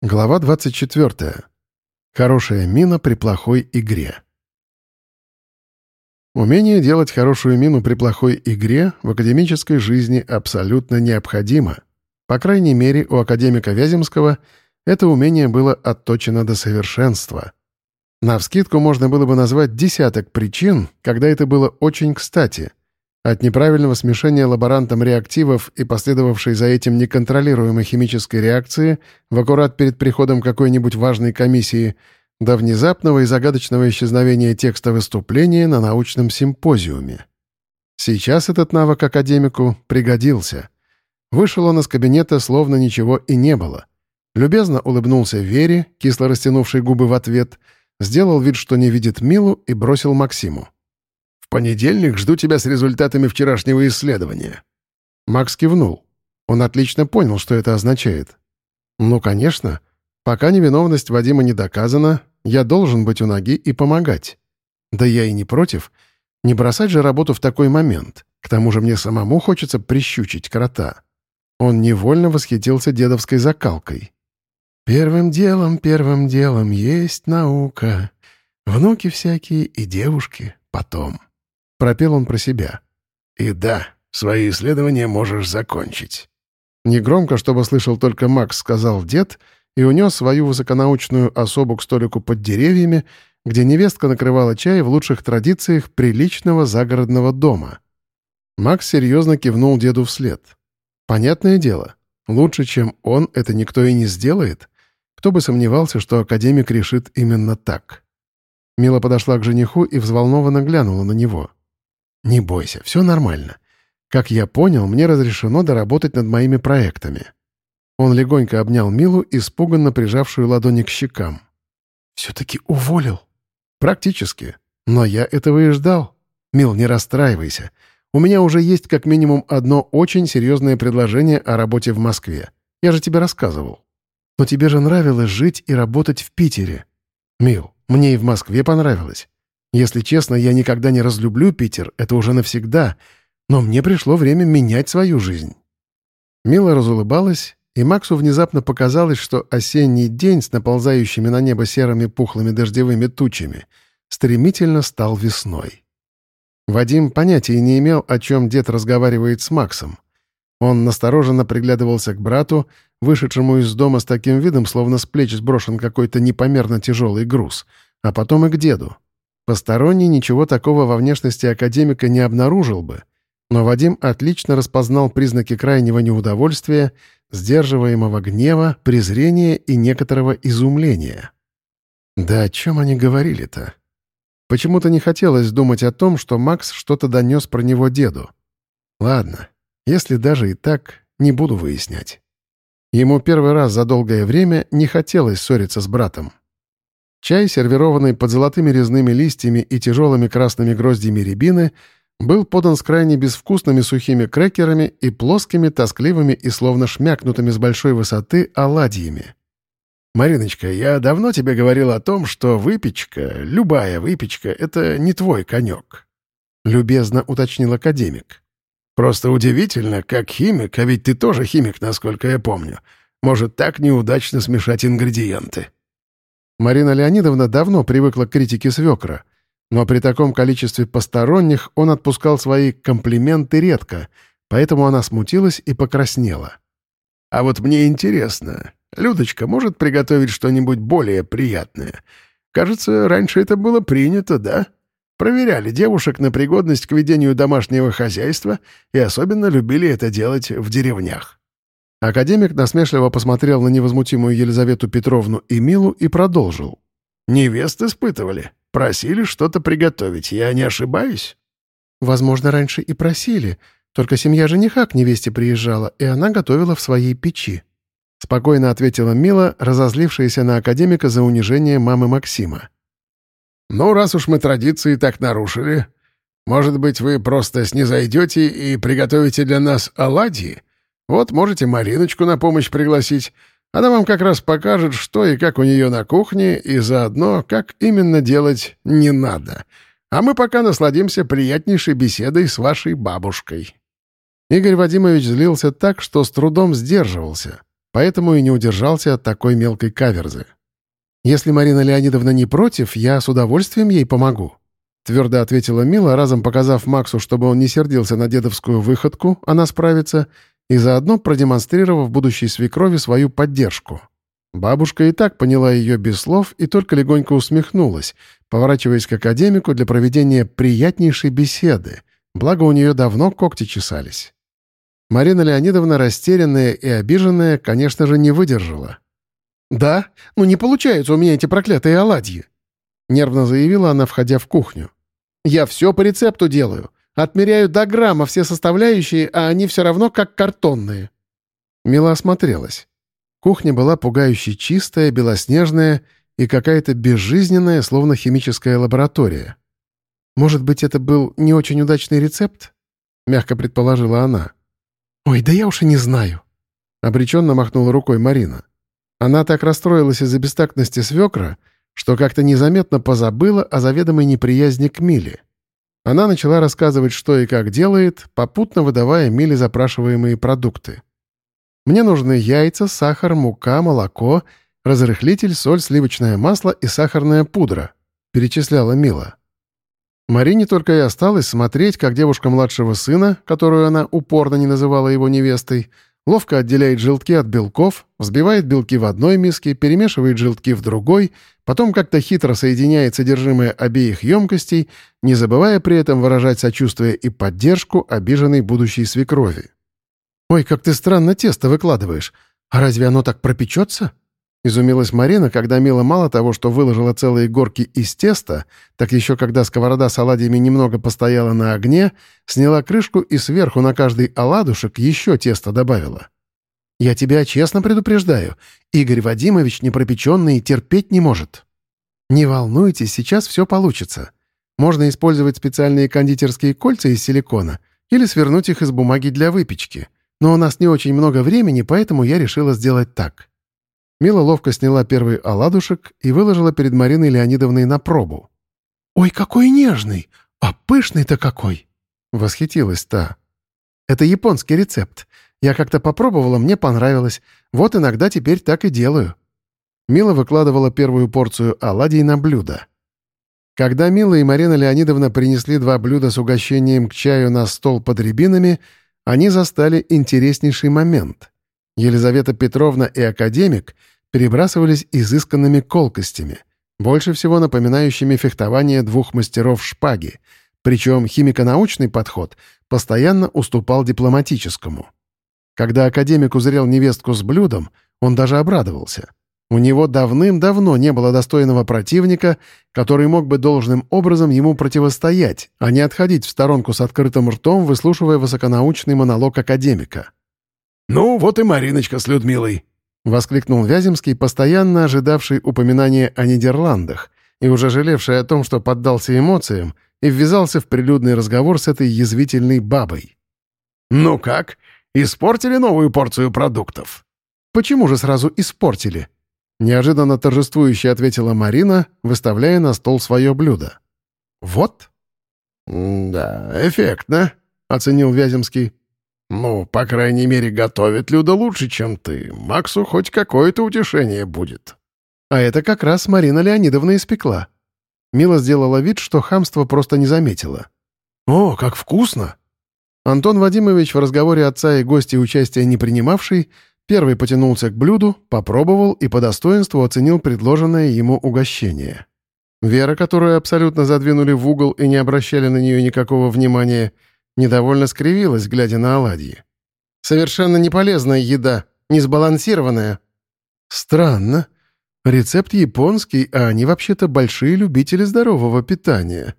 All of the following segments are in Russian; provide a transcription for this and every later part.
Глава 24. Хорошая мина при плохой игре. Умение делать хорошую мину при плохой игре в академической жизни абсолютно необходимо. По крайней мере, у академика Вяземского это умение было отточено до совершенства. Навскидку можно было бы назвать десяток причин, когда это было очень кстати — от неправильного смешения лаборантом реактивов и последовавшей за этим неконтролируемой химической реакции в аккурат перед приходом какой-нибудь важной комиссии до внезапного и загадочного исчезновения текста выступления на научном симпозиуме. Сейчас этот навык академику пригодился. Вышел он из кабинета, словно ничего и не было. Любезно улыбнулся Вере, кисло растянувшей губы в ответ, сделал вид, что не видит Милу и бросил Максиму понедельник жду тебя с результатами вчерашнего исследования». Макс кивнул. Он отлично понял, что это означает. «Ну, конечно. Пока невиновность Вадима не доказана, я должен быть у ноги и помогать. Да я и не против. Не бросать же работу в такой момент. К тому же мне самому хочется прищучить крота». Он невольно восхитился дедовской закалкой. «Первым делом, первым делом есть наука. Внуки всякие и девушки потом». Пропел он про себя. «И да, свои исследования можешь закончить». Негромко, чтобы слышал только Макс, сказал дед и унес свою высоконаучную особу к столику под деревьями, где невестка накрывала чай в лучших традициях приличного загородного дома. Макс серьезно кивнул деду вслед. «Понятное дело, лучше, чем он, это никто и не сделает. Кто бы сомневался, что академик решит именно так». Мила подошла к жениху и взволнованно глянула на него. «Не бойся, все нормально. Как я понял, мне разрешено доработать над моими проектами». Он легонько обнял Милу, испуганно прижавшую ладони к щекам. «Все-таки уволил?» «Практически. Но я этого и ждал. Мил, не расстраивайся. У меня уже есть как минимум одно очень серьезное предложение о работе в Москве. Я же тебе рассказывал. Но тебе же нравилось жить и работать в Питере. Мил, мне и в Москве понравилось. Если честно, я никогда не разлюблю Питер, это уже навсегда, но мне пришло время менять свою жизнь». Мила разулыбалась, и Максу внезапно показалось, что осенний день с наползающими на небо серыми пухлыми дождевыми тучами стремительно стал весной. Вадим понятия не имел, о чем дед разговаривает с Максом. Он настороженно приглядывался к брату, вышедшему из дома с таким видом, словно с плеч сброшен какой-то непомерно тяжелый груз, а потом и к деду. Посторонний ничего такого во внешности академика не обнаружил бы, но Вадим отлично распознал признаки крайнего неудовольствия, сдерживаемого гнева, презрения и некоторого изумления. Да о чем они говорили-то? Почему-то не хотелось думать о том, что Макс что-то донес про него деду. Ладно, если даже и так, не буду выяснять. Ему первый раз за долгое время не хотелось ссориться с братом. Чай, сервированный под золотыми резными листьями и тяжелыми красными гроздьями рябины, был подан с крайне безвкусными сухими крекерами и плоскими, тоскливыми и словно шмякнутыми с большой высоты оладьями. «Мариночка, я давно тебе говорил о том, что выпечка, любая выпечка — это не твой конек», — любезно уточнил академик. «Просто удивительно, как химик, а ведь ты тоже химик, насколько я помню, может так неудачно смешать ингредиенты». Марина Леонидовна давно привыкла к критике свекра, но при таком количестве посторонних он отпускал свои комплименты редко, поэтому она смутилась и покраснела. «А вот мне интересно, Людочка может приготовить что-нибудь более приятное? Кажется, раньше это было принято, да? Проверяли девушек на пригодность к ведению домашнего хозяйства и особенно любили это делать в деревнях». Академик насмешливо посмотрел на невозмутимую Елизавету Петровну и Милу и продолжил. «Невест испытывали. Просили что-то приготовить. Я не ошибаюсь?» «Возможно, раньше и просили. Только семья жениха к невесте приезжала, и она готовила в своей печи». Спокойно ответила Мила, разозлившаяся на академика за унижение мамы Максима. «Ну, раз уж мы традиции так нарушили, может быть, вы просто снизойдете и приготовите для нас оладьи?» Вот можете Мариночку на помощь пригласить. Она вам как раз покажет, что и как у нее на кухне, и заодно, как именно делать не надо. А мы пока насладимся приятнейшей беседой с вашей бабушкой». Игорь Вадимович злился так, что с трудом сдерживался. поэтому и не удержался от такой мелкой каверзы. «Если Марина Леонидовна не против, я с удовольствием ей помогу», — твердо ответила Мила, разом показав Максу, чтобы он не сердился на дедовскую выходку, она справится, и заодно продемонстрировав будущей свекрови свою поддержку. Бабушка и так поняла ее без слов и только легонько усмехнулась, поворачиваясь к академику для проведения приятнейшей беседы, благо у нее давно когти чесались. Марина Леонидовна, растерянная и обиженная, конечно же, не выдержала. «Да? Ну не получаются у меня эти проклятые оладьи!» Нервно заявила она, входя в кухню. «Я все по рецепту делаю. Отмеряю до грамма все составляющие, а они все равно как картонные». Мила осмотрелась. Кухня была пугающе чистая, белоснежная и какая-то безжизненная, словно химическая лаборатория. «Может быть, это был не очень удачный рецепт?» — мягко предположила она. «Ой, да я уж и не знаю», — обреченно махнула рукой Марина. Она так расстроилась из-за бестактности свекра, что как-то незаметно позабыла о заведомой неприязни к Миле. Она начала рассказывать, что и как делает, попутно выдавая Миле запрашиваемые продукты. «Мне нужны яйца, сахар, мука, молоко, разрыхлитель, соль, сливочное масло и сахарная пудра», — перечисляла Мила. Марине только и осталось смотреть, как девушка младшего сына, которую она упорно не называла его невестой, ловко отделяет желтки от белков, взбивает белки в одной миске, перемешивает желтки в другой, потом как-то хитро соединяет содержимое обеих емкостей, не забывая при этом выражать сочувствие и поддержку обиженной будущей свекрови. «Ой, как ты странно тесто выкладываешь. А разве оно так пропечется?» Изумилась Марина, когда Мила мало того, что выложила целые горки из теста, так еще когда сковорода с оладьями немного постояла на огне, сняла крышку и сверху на каждый оладушек еще тесто добавила. «Я тебя честно предупреждаю, Игорь Вадимович непропеченный терпеть не может». «Не волнуйтесь, сейчас все получится. Можно использовать специальные кондитерские кольца из силикона или свернуть их из бумаги для выпечки. Но у нас не очень много времени, поэтому я решила сделать так». Мила ловко сняла первый оладушек и выложила перед Мариной Леонидовной на пробу. «Ой, какой нежный! А пышный-то какой!» — восхитилась та. «Это японский рецепт. Я как-то попробовала, мне понравилось. Вот иногда теперь так и делаю». Мила выкладывала первую порцию оладий на блюдо. Когда Мила и Марина Леонидовна принесли два блюда с угощением к чаю на стол под рябинами, они застали интереснейший момент. Елизавета Петровна и академик перебрасывались изысканными колкостями, больше всего напоминающими фехтование двух мастеров шпаги, причем химико-научный подход постоянно уступал дипломатическому. Когда академик узрел невестку с блюдом, он даже обрадовался. У него давным-давно не было достойного противника, который мог бы должным образом ему противостоять, а не отходить в сторонку с открытым ртом, выслушивая высоконаучный монолог академика. «Ну, вот и Мариночка с Людмилой», — воскликнул Вяземский, постоянно ожидавший упоминания о Нидерландах и уже жалевший о том, что поддался эмоциям и ввязался в прилюдный разговор с этой язвительной бабой. «Ну как? Испортили новую порцию продуктов?» «Почему же сразу испортили?» Неожиданно торжествующе ответила Марина, выставляя на стол свое блюдо. «Вот?» «Да, эффектно», — оценил Вяземский. «Ну, по крайней мере, готовит Люда лучше, чем ты. Максу хоть какое-то утешение будет». А это как раз Марина Леонидовна испекла. Мила сделала вид, что хамство просто не заметила. «О, как вкусно!» Антон Вадимович в разговоре отца и гостей участия не принимавший, первый потянулся к блюду, попробовал и по достоинству оценил предложенное ему угощение. Вера, которую абсолютно задвинули в угол и не обращали на нее никакого внимания, — Недовольно скривилась, глядя на оладьи. «Совершенно неполезная еда, несбалансированная». «Странно. Рецепт японский, а они вообще-то большие любители здорового питания».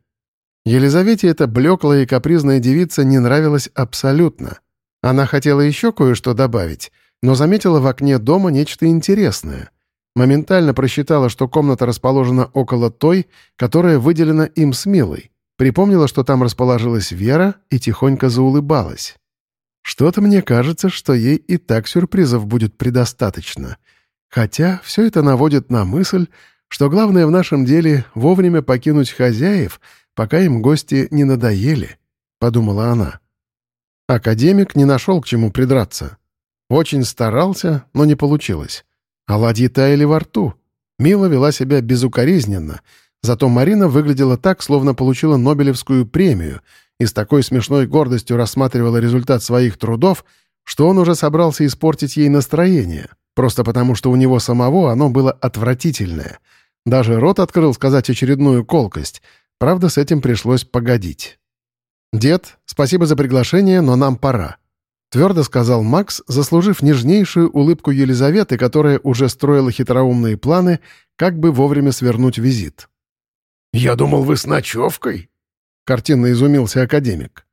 Елизавете эта блеклая и капризная девица не нравилась абсолютно. Она хотела еще кое-что добавить, но заметила в окне дома нечто интересное. Моментально просчитала, что комната расположена около той, которая выделена им с Милой. Припомнила, что там расположилась Вера, и тихонько заулыбалась. Что-то мне кажется, что ей и так сюрпризов будет предостаточно. Хотя все это наводит на мысль, что главное в нашем деле — вовремя покинуть хозяев, пока им гости не надоели, — подумала она. Академик не нашел к чему придраться. Очень старался, но не получилось. Оладьи таяли во рту. Мила вела себя безукоризненно, зато Марина выглядела так, словно получила Нобелевскую премию и с такой смешной гордостью рассматривала результат своих трудов, что он уже собрался испортить ей настроение, просто потому что у него самого оно было отвратительное. Даже рот открыл сказать очередную колкость, правда, с этим пришлось погодить. «Дед, спасибо за приглашение, но нам пора», — твердо сказал Макс, заслужив нежнейшую улыбку Елизаветы, которая уже строила хитроумные планы, как бы вовремя свернуть визит. «Я думал, вы с ночевкой?» — картинно изумился академик.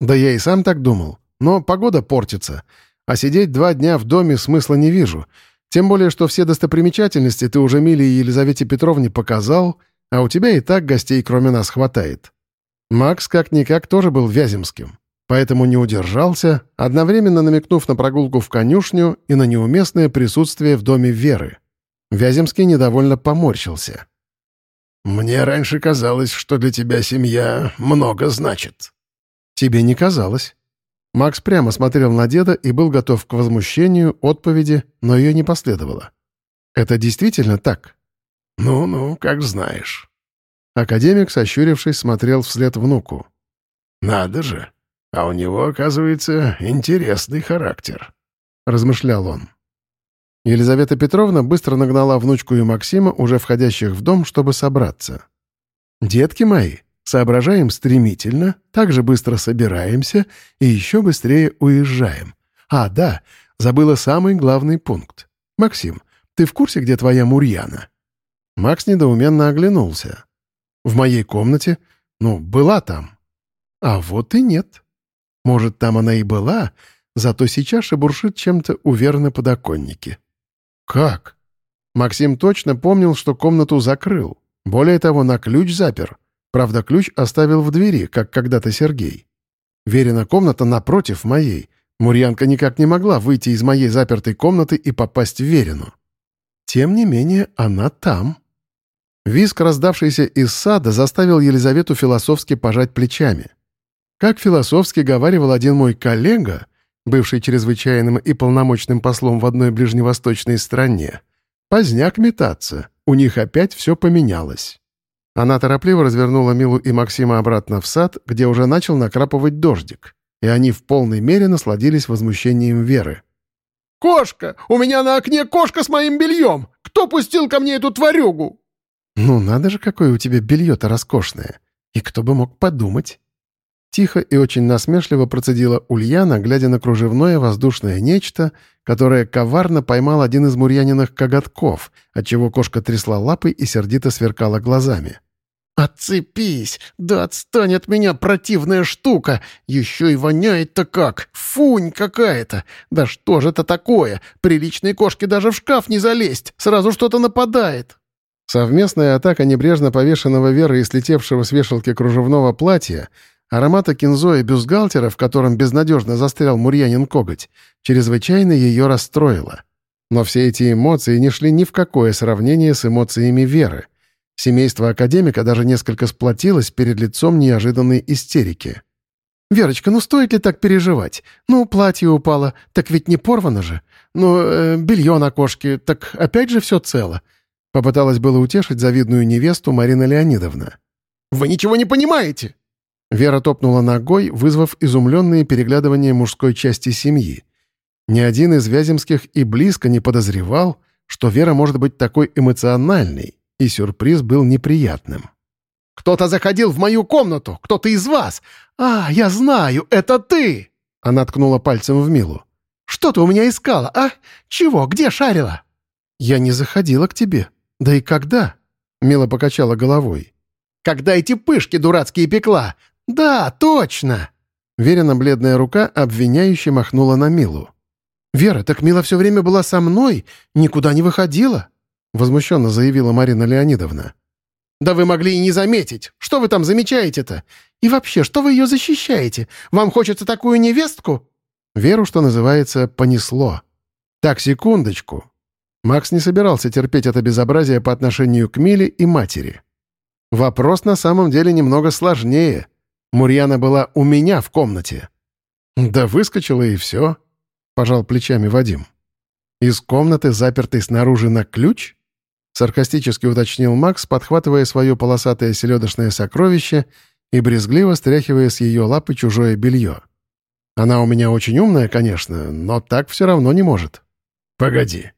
«Да я и сам так думал. Но погода портится, а сидеть два дня в доме смысла не вижу. Тем более, что все достопримечательности ты уже Миле и Елизавете Петровне показал, а у тебя и так гостей кроме нас хватает. Макс как-никак тоже был Вяземским, поэтому не удержался, одновременно намекнув на прогулку в конюшню и на неуместное присутствие в доме Веры. Вяземский недовольно поморщился. «Мне раньше казалось, что для тебя семья много значит». «Тебе не казалось». Макс прямо смотрел на деда и был готов к возмущению, отповеди, но ее не последовало. «Это действительно так?» «Ну-ну, как знаешь». Академик, сощурившись, смотрел вслед внуку. «Надо же! А у него, оказывается, интересный характер», — размышлял он. Елизавета Петровна быстро нагнала внучку и Максима, уже входящих в дом, чтобы собраться. «Детки мои, Соображаем стремительно, также быстро собираемся и еще быстрее уезжаем. А, да, забыла самый главный пункт. Максим, ты в курсе, где твоя Мурьяна?» Макс недоуменно оглянулся. «В моей комнате? Ну, была там». «А вот и нет. Может, там она и была, зато сейчас шебуршит чем-то у Веры на подоконнике». «Как?» Максим точно помнил, что комнату закрыл. Более того, на ключ запер — Правда, ключ оставил в двери, как когда-то Сергей. Верина комната напротив моей. Мурьянка никак не могла выйти из моей запертой комнаты и попасть в Верину. Тем не менее, она там. Виск, раздавшийся из сада, заставил Елизавету философски пожать плечами. Как философски говаривал один мой коллега, бывший чрезвычайным и полномочным послом в одной ближневосточной стране, поздняк метаться, у них опять все поменялось. Она торопливо развернула Милу и Максима обратно в сад, где уже начал накрапывать дождик, и они в полной мере насладились возмущением Веры. «Кошка! У меня на окне кошка с моим бельем! Кто пустил ко мне эту тварюгу?» «Ну надо же, какое у тебя белье-то роскошное! И кто бы мог подумать!» Тихо и очень насмешливо процедила Ульяна, глядя на кружевное воздушное нечто, которое коварно поймал один из мурьяниных коготков, отчего кошка трясла лапой и сердито сверкала глазами. «Отцепись! Да отстань от меня, противная штука! Еще и воняет-то как! Фунь какая-то! Да что же это такое? Приличной кошке даже в шкаф не залезть! Сразу что-то нападает!» Совместная атака небрежно повешенного Веры и слетевшего с вешалки кружевного платья — Аромата кинзо и бюстгальтера, в котором безнадежно застрял Мурьянин коготь, чрезвычайно ее расстроило. Но все эти эмоции не шли ни в какое сравнение с эмоциями Веры. Семейство академика даже несколько сплотилось перед лицом неожиданной истерики. «Верочка, ну стоит ли так переживать? Ну, платье упало, так ведь не порвано же. Ну, э, белье на кошке, так опять же все цело». Попыталась было утешить завидную невесту Марина Леонидовна. «Вы ничего не понимаете!» Вера топнула ногой, вызвав изумленные переглядывания мужской части семьи. Ни один из Вяземских и близко не подозревал, что Вера может быть такой эмоциональной, и сюрприз был неприятным. «Кто-то заходил в мою комнату! Кто-то из вас! А, я знаю, это ты!» Она ткнула пальцем в Милу. «Что ты у меня искала, а? Чего? Где шарила?» «Я не заходила к тебе. Да и когда?» Мила покачала головой. «Когда эти пышки дурацкие пекла? «Да, точно!» Верена бледная рука обвиняюще махнула на Милу. «Вера, так Мила все время была со мной, никуда не выходила», — возмущенно заявила Марина Леонидовна. «Да вы могли и не заметить. Что вы там замечаете-то? И вообще, что вы ее защищаете? Вам хочется такую невестку?» Веру, что называется, понесло. «Так, секундочку». Макс не собирался терпеть это безобразие по отношению к Миле и матери. Вопрос на самом деле немного сложнее — Мурьяна была у меня в комнате. Да выскочила и все. — пожал плечами Вадим. «Из комнаты, запертой снаружи на ключ?» — саркастически уточнил Макс, подхватывая свое полосатое селедочное сокровище и брезгливо стряхивая с ее лапы чужое белье. «Она у меня очень умная, конечно, но так все равно не может». «Погоди.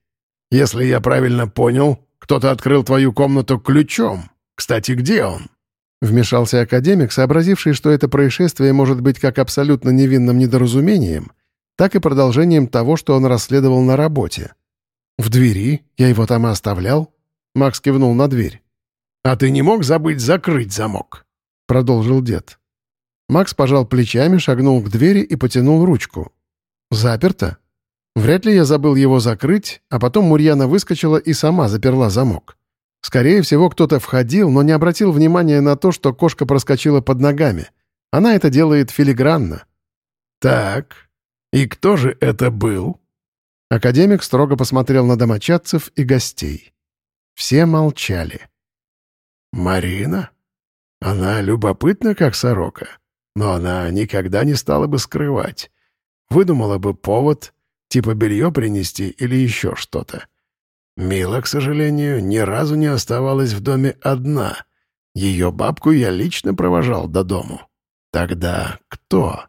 Если я правильно понял, кто-то открыл твою комнату ключом. Кстати, где он?» Вмешался академик, сообразивший, что это происшествие может быть как абсолютно невинным недоразумением, так и продолжением того, что он расследовал на работе. «В двери? Я его там и оставлял?» Макс кивнул на дверь. «А ты не мог забыть закрыть замок?» — продолжил дед. Макс пожал плечами, шагнул к двери и потянул ручку. «Заперто? Вряд ли я забыл его закрыть, а потом Мурьяна выскочила и сама заперла замок. Скорее всего, кто-то входил, но не обратил внимания на то, что кошка проскочила под ногами. Она это делает филигранно. «Так, и кто же это был?» Академик строго посмотрел на домочадцев и гостей. Все молчали. «Марина? Она любопытна, как сорока, но она никогда не стала бы скрывать. Выдумала бы повод, типа белье принести или еще что-то. Мила, к сожалению, ни разу не оставалась в доме одна. Ее бабку я лично провожал до дому. Тогда кто?